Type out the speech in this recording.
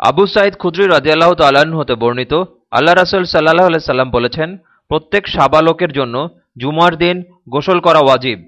আবু সাইদ খুদ্রি রাজিয়াল্লাহ তাল্লাহ্ন হতে বর্ণিত, আল্লাহ রাসুল সাল্লাহ সাল্লাম বলেছেন, প্রত্যেক সাবালকের জন্য জুমার দিন গোসল করা ওয়াজিব।